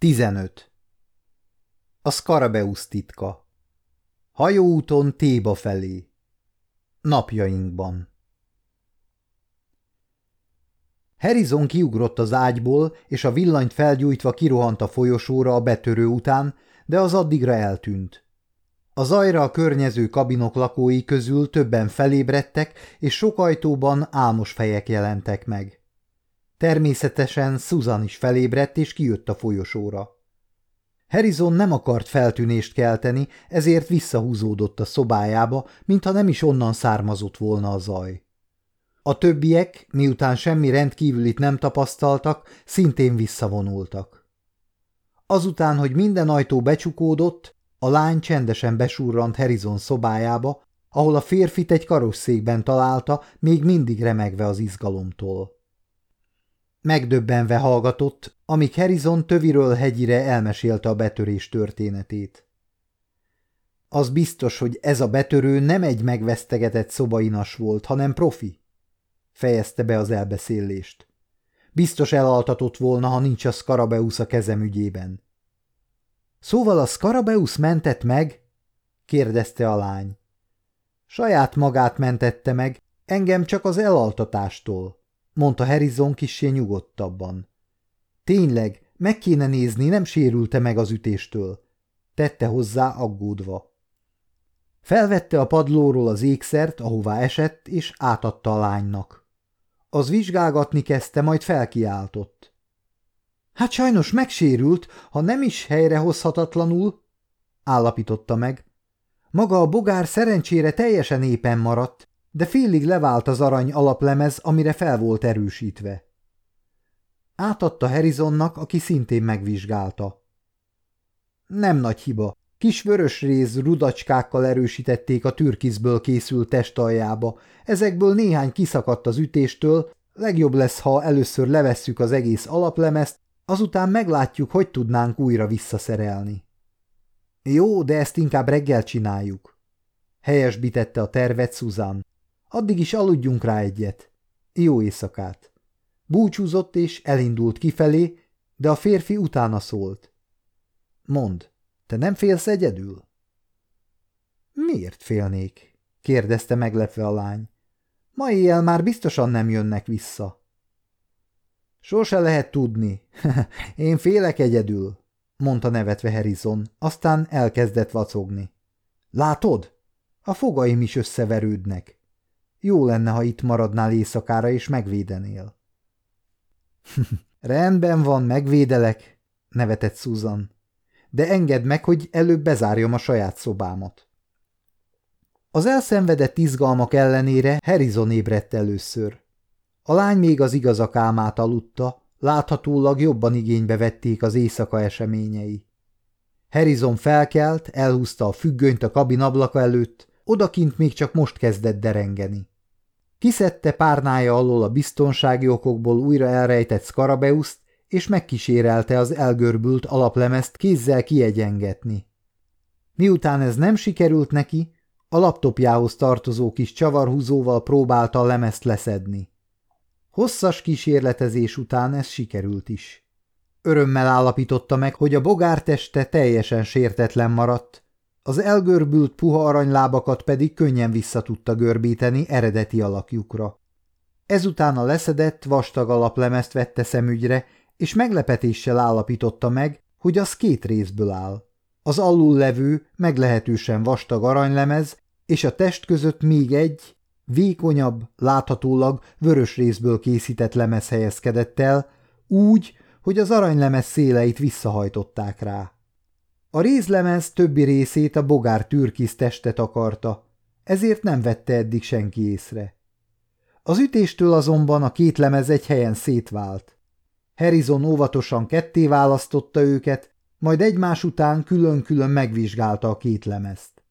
15. A Skarabeusz titka Hajóúton Téba felé Napjainkban Harrison kiugrott az ágyból, és a villanyt felgyújtva kirohant a folyosóra a betörő után, de az addigra eltűnt. A zajra a környező kabinok lakói közül többen felébredtek, és sok ajtóban álmos fejek jelentek meg. Természetesen Susan is felébredt, és kijött a folyosóra. Harrison nem akart feltűnést kelteni, ezért visszahúzódott a szobájába, mintha nem is onnan származott volna a zaj. A többiek, miután semmi rendkívülit nem tapasztaltak, szintén visszavonultak. Azután, hogy minden ajtó becsukódott, a lány csendesen besurrant Harrison szobájába, ahol a férfit egy karosszékben találta, még mindig remegve az izgalomtól. Megdöbbenve hallgatott, amíg Harrison töviről hegyire elmesélte a betörés történetét. Az biztos, hogy ez a betörő nem egy megvesztegetett szobainas volt, hanem profi, fejezte be az elbeszélést. Biztos elaltatott volna, ha nincs a Skarabeusz a kezem ügyében. Szóval a Skarabeusz mentett meg? kérdezte a lány. Saját magát mentette meg, engem csak az elaltatástól mondta Harrison kissé nyugodtabban. Tényleg, meg kéne nézni, nem sérülte meg az ütéstől, tette hozzá aggódva. Felvette a padlóról az ékszert, ahová esett, és átadta a lánynak. Az vizsgálgatni kezdte, majd felkiáltott. Hát sajnos megsérült, ha nem is helyrehozhatatlanul, állapította meg. Maga a bogár szerencsére teljesen éppen maradt, de félig levált az arany alaplemez, amire fel volt erősítve. Átadta Harrisonnak, aki szintén megvizsgálta. Nem nagy hiba. Kis vörös réz rudacskákkal erősítették a türkizből készült testaljába. Ezekből néhány kiszakadt az ütéstől, legjobb lesz, ha először levesszük az egész alaplemezt, azután meglátjuk, hogy tudnánk újra visszaszerelni. Jó, de ezt inkább reggel csináljuk. Helyesbítette a tervet Susan. Addig is aludjunk rá egyet. Jó éjszakát. Búcsúzott és elindult kifelé, de a férfi utána szólt. Mond, te nem félsz egyedül? Miért félnék? kérdezte meglepve a lány. Ma éjjel már biztosan nem jönnek vissza. Sose lehet tudni. Én félek egyedül, mondta nevetve Harrison, aztán elkezdett vacogni. Látod? A fogaim is összeverődnek. Jó lenne, ha itt maradnál éjszakára és megvédenél. Rendben van, megvédelek, nevetett Susan. De engedd meg, hogy előbb bezárjam a saját szobámat. Az elszenvedett izgalmak ellenére Harrison ébredt először. A lány még az igazak álmát aludta, láthatólag jobban igénybe vették az éjszaka eseményei. Harrison felkelt, elhúzta a függönyt a kabin ablaka előtt, odakint még csak most kezdett derengeni. Kiszedte párnája alól a biztonsági okokból újra elrejtett Skarabeuszt, és megkísérelte az elgörbült alaplemezt kézzel kiegyengetni. Miután ez nem sikerült neki, a laptopjához tartozó kis csavarhúzóval próbálta a lemezt leszedni. Hosszas kísérletezés után ez sikerült is. Örömmel állapította meg, hogy a bogárteste teljesen sértetlen maradt, az elgörbült puha aranylábakat pedig könnyen vissza tudta görbíteni eredeti alakjukra. Ezután a leszedett, vastag alaplemezt vette szemügyre, és meglepetéssel állapította meg, hogy az két részből áll. Az alul levő, meglehetősen vastag aranylemez, és a test között még egy, vékonyabb, láthatólag vörös részből készített lemez helyezkedett el, úgy, hogy az aranylemez széleit visszahajtották rá. A rézlemez többi részét a bogár türkisz testet akarta, ezért nem vette eddig senki észre. Az ütéstől azonban a két lemez egy helyen szétvált. Harrison óvatosan ketté választotta őket, majd egymás után külön-külön megvizsgálta a két lemezt.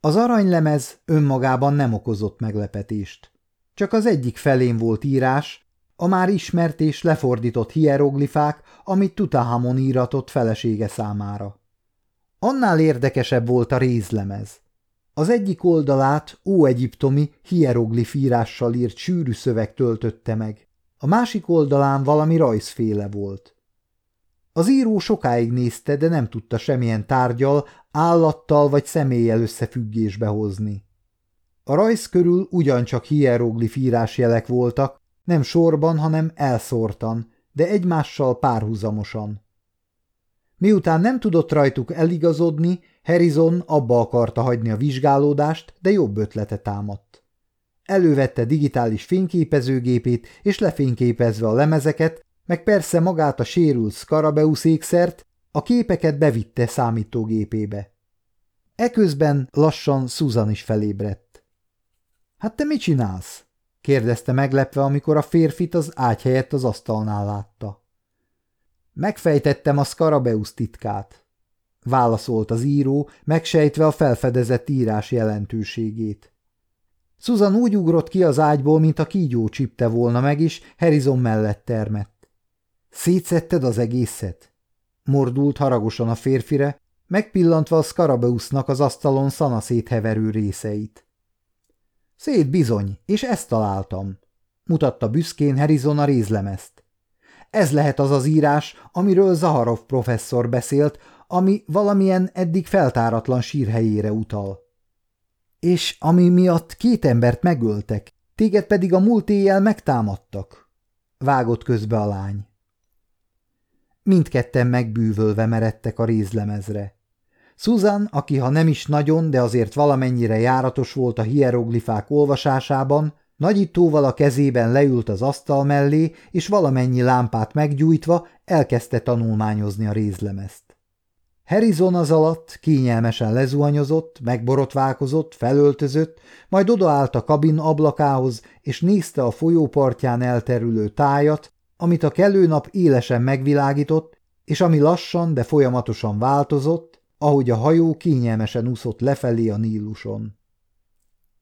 Az aranylemez önmagában nem okozott meglepetést. Csak az egyik felén volt írás, a már ismert és lefordított hieroglifák, amit Tutahamon íratott felesége számára. Annál érdekesebb volt a rézlemez. Az egyik oldalát óegyiptomi hieroglif írással írt sűrű szöveg töltötte meg, a másik oldalán valami rajzféle volt. Az író sokáig nézte, de nem tudta semmilyen tárgyal, állattal vagy személlyel összefüggésbe hozni. A rajz körül ugyancsak hieroglif írásjelek voltak, nem sorban, hanem elszórtan, de egymással párhuzamosan. Miután nem tudott rajtuk eligazodni, Harrison abba akarta hagyni a vizsgálódást, de jobb ötlete támadt. Elővette digitális fényképezőgépét, és lefényképezve a lemezeket, meg persze magát a sérült Skarabeusz ékszert, a képeket bevitte számítógépébe. Eközben lassan Susan is felébredt. – Hát te mit csinálsz? – kérdezte meglepve, amikor a férfit az ágy helyett az asztalnál látta. – Megfejtettem a Skarabeusz titkát – válaszolt az író, megsejtve a felfedezett írás jelentőségét. Susan úgy ugrott ki az ágyból, mint a kígyó csipte volna meg, is Harrison mellett termett. Szétszetted az egészet? Mordult haragosan a férfire, megpillantva a Skarabeusznak az asztalon szanaszét heverő részeit. Szét bizony, és ezt találtam, mutatta büszkén Harrison a rézlemezt. Ez lehet az az írás, amiről Zaharov professzor beszélt, ami valamilyen eddig feltáratlan sírhelyére utal. És ami miatt két embert megöltek, téged pedig a múlt éjjel megtámadtak, vágott közbe a lány. Mindketten megbűvölve meredtek a rézlemezre. Susan, aki ha nem is nagyon, de azért valamennyire járatos volt a hieroglifák olvasásában, nagyítóval a kezében leült az asztal mellé, és valamennyi lámpát meggyújtva elkezdte tanulmányozni a rézlemezt. Harrison az alatt kényelmesen lezuhanyozott, megborotválkozott, felöltözött, majd odaállt a kabin ablakához, és nézte a folyópartján elterülő tájat, amit a kelő nap élesen megvilágított, és ami lassan, de folyamatosan változott, ahogy a hajó kényelmesen úszott lefelé a Níluson.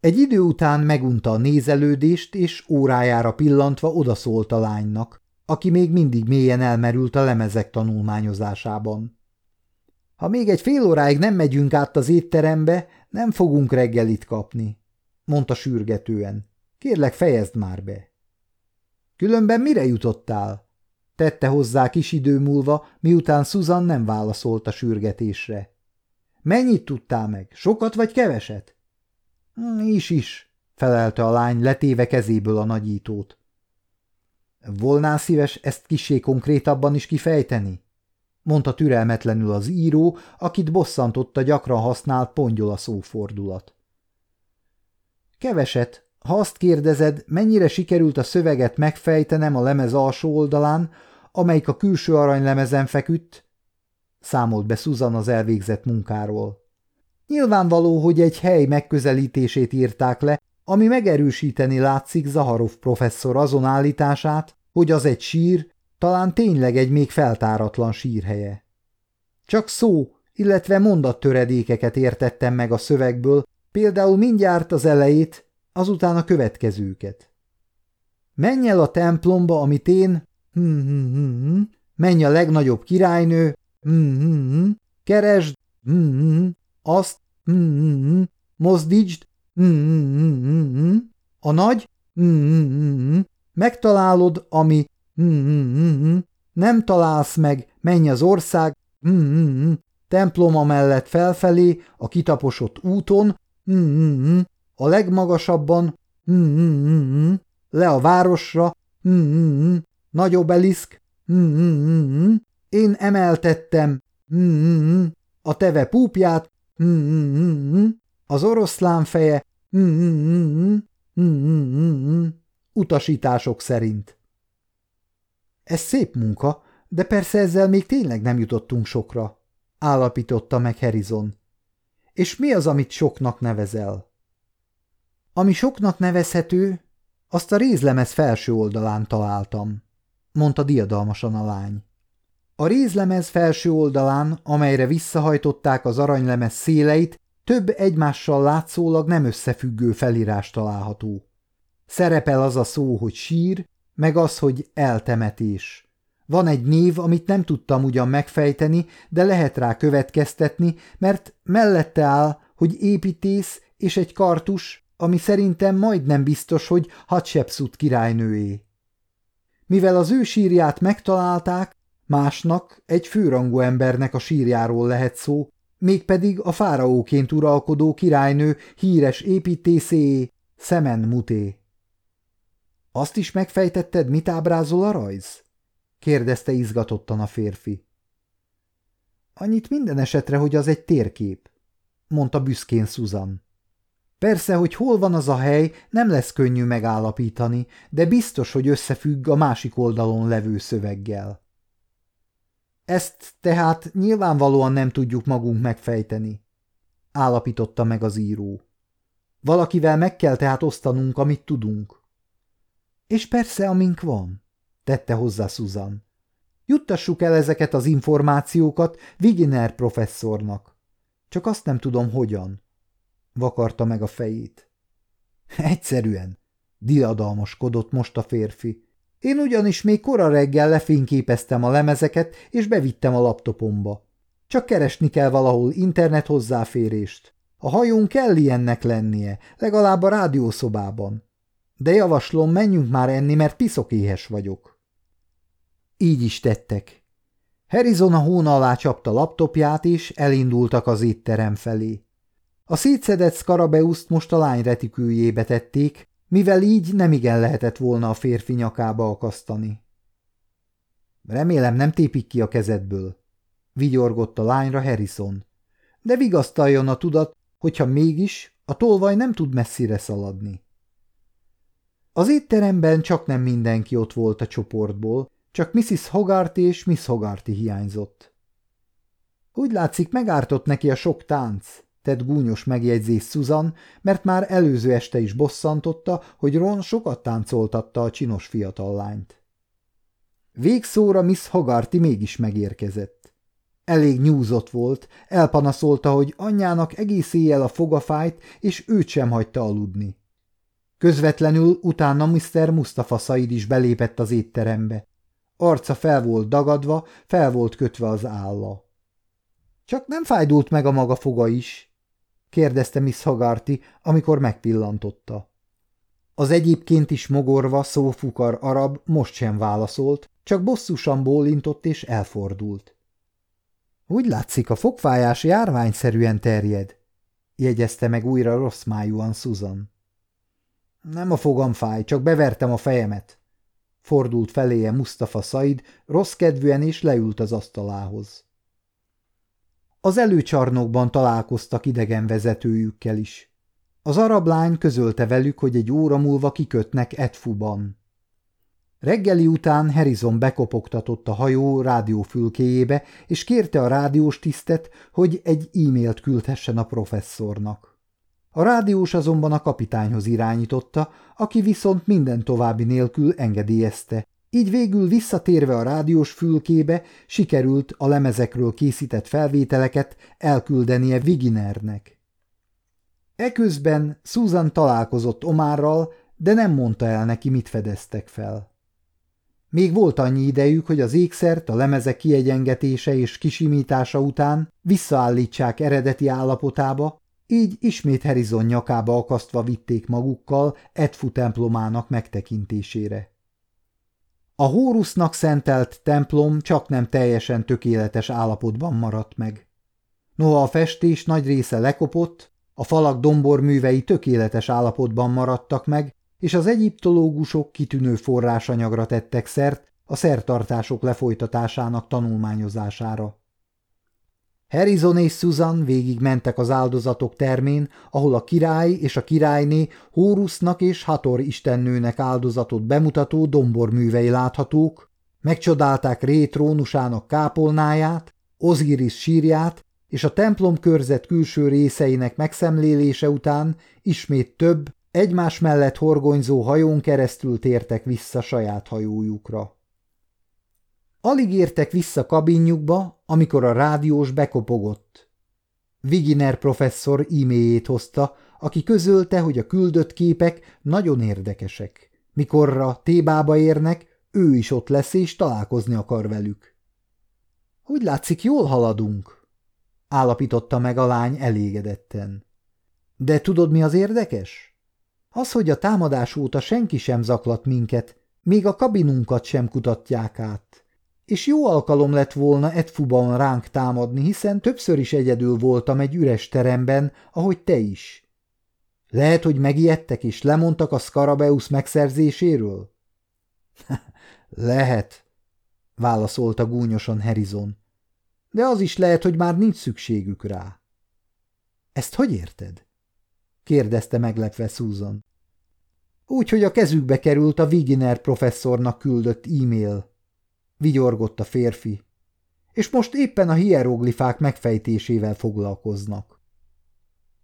Egy idő után megunta a nézelődést, és órájára pillantva odaszólt a lánynak, aki még mindig mélyen elmerült a lemezek tanulmányozásában. Ha még egy fél óráig nem megyünk át az étterembe, nem fogunk reggelit kapni, mondta sürgetően. Kérlek, fejezd már be. Különben mire jutottál? Tette hozzá kis idő múlva, miután Susan nem válaszolt a sürgetésre. Mennyit tudtál meg? Sokat vagy keveset? Hm, is is, felelte a lány, letéve kezéből a nagyítót. Volnál szíves ezt kisé konkrétabban is kifejteni? mondta türelmetlenül az író, akit bosszantotta gyakran használt pongyola szófordulat. Keveset, ha azt kérdezed, mennyire sikerült a szöveget megfejtenem a lemez alsó oldalán, amelyik a külső aranylemezen feküdt, számolt be Susan az elvégzett munkáról. Nyilvánvaló, hogy egy hely megközelítését írták le, ami megerősíteni látszik Zaharov professzor azon állítását, hogy az egy sír, talán tényleg egy még feltáratlan sírhelye. Csak szó, illetve mondattöredékeket értettem meg a szövegből, például mindjárt az elejét, azután a következőket. Menj el a templomba, amit én, hm, hm, hm, hm, menj a legnagyobb királynő, hm, hm, hm, keresd, hm, hm, hm, azt, hm, hm, hm, mozdítsd, hm, hm, hm, hm, hm, a nagy, hm, hm, hm, hm, megtalálod, ami, hm, hm, hm, hm, nem találsz meg, menj az ország, hm, hm, hm, temploma mellett felfelé, a kitaposott úton, hm, hm, hm, a legmagasabban, mm, mm, mm, mm, le a városra, mm, mm, mm, nagy obeliszk, mm, mm, mm, mm, én emeltettem, mm, mm, mm, a teve púpját, mm, mm, mm, mm, az oroszlán feje, mm, mm, mm, mm, mm, mm, mm, utasítások szerint. Ez szép munka, de persze ezzel még tényleg nem jutottunk sokra, állapította meg Harrison. És mi az, amit soknak nevezel? Ami soknak nevezhető, azt a rézlemez felső oldalán találtam, mondta diadalmasan a lány. A rézlemez felső oldalán, amelyre visszahajtották az aranylemez széleit, több egymással látszólag nem összefüggő felírás található. Szerepel az a szó, hogy sír, meg az, hogy eltemetés. Van egy név, amit nem tudtam ugyan megfejteni, de lehet rá következtetni, mert mellette áll, hogy építész és egy kartus, ami szerintem majdnem biztos, hogy Hatshepsut királynőé. Mivel az ő sírját megtalálták, másnak egy főrangú embernek a sírjáról lehet szó, mégpedig a fáraóként uralkodó királynő híres építészé Szemen Muté. Azt is megfejtetted, mit ábrázol a rajz? kérdezte izgatottan a férfi. Annyit minden esetre, hogy az egy térkép, mondta büszkén Susan. Persze, hogy hol van az a hely, nem lesz könnyű megállapítani, de biztos, hogy összefügg a másik oldalon levő szöveggel. Ezt tehát nyilvánvalóan nem tudjuk magunk megfejteni, állapította meg az író. Valakivel meg kell tehát osztanunk, amit tudunk. És persze, amink van, tette hozzá Susan. Juttassuk el ezeket az információkat Viginer professzornak. Csak azt nem tudom, hogyan. Vakarta meg a fejét. Egyszerűen, diadalmaskodott most a férfi. Én ugyanis még kora reggel lefényképeztem a lemezeket, és bevittem a laptopomba. Csak keresni kell valahol internet hozzáférést. A hajón kell ilyennek lennie, legalább a rádiószobában. De javaslom, menjünk már enni, mert piszokéhes vagyok. Így is tettek. Harrison a hóna alá csapta laptopját, és elindultak az étterem felé. A szétszedett Scarabeuszt most a lány retikűjébe tették, mivel így nemigen lehetett volna a férfi nyakába akasztani. Remélem nem tépik ki a kezedből, vigyorgott a lányra Harrison, de vigasztaljon a tudat, hogyha mégis, a tolvaj nem tud messzire szaladni. Az étteremben csak nem mindenki ott volt a csoportból, csak Mrs. Hogarty és Miss Hogarty hiányzott. Úgy látszik, megártott neki a sok tánc, tett gúnyos megjegyzés Susan, mert már előző este is bosszantotta, hogy Ron sokat táncoltatta a csinos fiatal lányt. Végszóra Miss Hogarty mégis megérkezett. Elég nyúzott volt, elpanaszolta, hogy anyjának egész éjjel a fogafájt, és őt sem hagyta aludni. Közvetlenül utána Mr. Mustafa Said is belépett az étterembe. Arca fel volt dagadva, fel volt kötve az álla. Csak nem fájdult meg a maga foga is, kérdezte Miss Hagarty, amikor megpillantotta. Az egyébként is mogorva szófukar arab most sem válaszolt, csak bosszusan bólintott és elfordult. Úgy látszik, a fogfájás járványszerűen terjed, jegyezte meg újra rossz májúan Susan. Nem a fogam fáj, csak bevertem a fejemet. Fordult feléje Mustafa Said, rossz kedvűen és leült az asztalához. Az előcsarnokban találkoztak idegen vezetőjükkel is. Az arab lány közölte velük, hogy egy óra múlva kikötnek Edfuban. Reggeli után Harrison bekopogtatott a hajó rádiófülkéjébe, és kérte a rádiós tisztet, hogy egy e-mailt küldhessen a professzornak. A rádiós azonban a kapitányhoz irányította, aki viszont minden további nélkül engedélyezte, így végül visszatérve a rádiós fülkébe sikerült a lemezekről készített felvételeket elküldenie Viginernek. Eközben Susan találkozott Omárral, de nem mondta el neki, mit fedeztek fel. Még volt annyi idejük, hogy az ékszert a lemezek kiegyengetése és kisimítása után visszaállítsák eredeti állapotába, így ismét Harrison nyakába akasztva vitték magukkal Edfu templomának megtekintésére. A Hórusznak szentelt templom csak nem teljesen tökéletes állapotban maradt meg. Noha a festés nagy része lekopott, a falak domborművei tökéletes állapotban maradtak meg, és az egyiptológusok kitűnő forrásanyagra tettek szert a szertartások lefolytatásának tanulmányozására. Harrison és Susan végig mentek az áldozatok termén, ahol a király és a királyné Hórusznak és Hator istennőnek áldozatot bemutató domborművei láthatók, megcsodálták Ré trónusának kápolnáját, Oziris sírját, és a templom körzet külső részeinek megszemlélése után ismét több, egymás mellett horgonyzó hajón keresztül tértek vissza saját hajójukra. Alig értek vissza kabinjukba, amikor a rádiós bekopogott. Viginer professzor e-mailjét hozta, aki közölte, hogy a küldött képek nagyon érdekesek. Mikorra Tébába érnek, ő is ott lesz és találkozni akar velük. Úgy látszik, jól haladunk, állapította meg a lány elégedetten. De tudod, mi az érdekes? Az, hogy a támadás óta senki sem zaklat minket, még a kabinunkat sem kutatják át. És jó alkalom lett volna Edfuban ránk támadni, hiszen többször is egyedül voltam egy üres teremben, ahogy te is. Lehet, hogy megijedtek és lemondtak a Skarabeusz megszerzéséről? lehet, válaszolta gúnyosan Herizon. De az is lehet, hogy már nincs szükségük rá. Ezt hogy érted? kérdezte meglepve Susan. Úgy, hogy a kezükbe került a Wiginer professzornak küldött e-mail. Vigyorgott a férfi. És most éppen a hieroglifák megfejtésével foglalkoznak.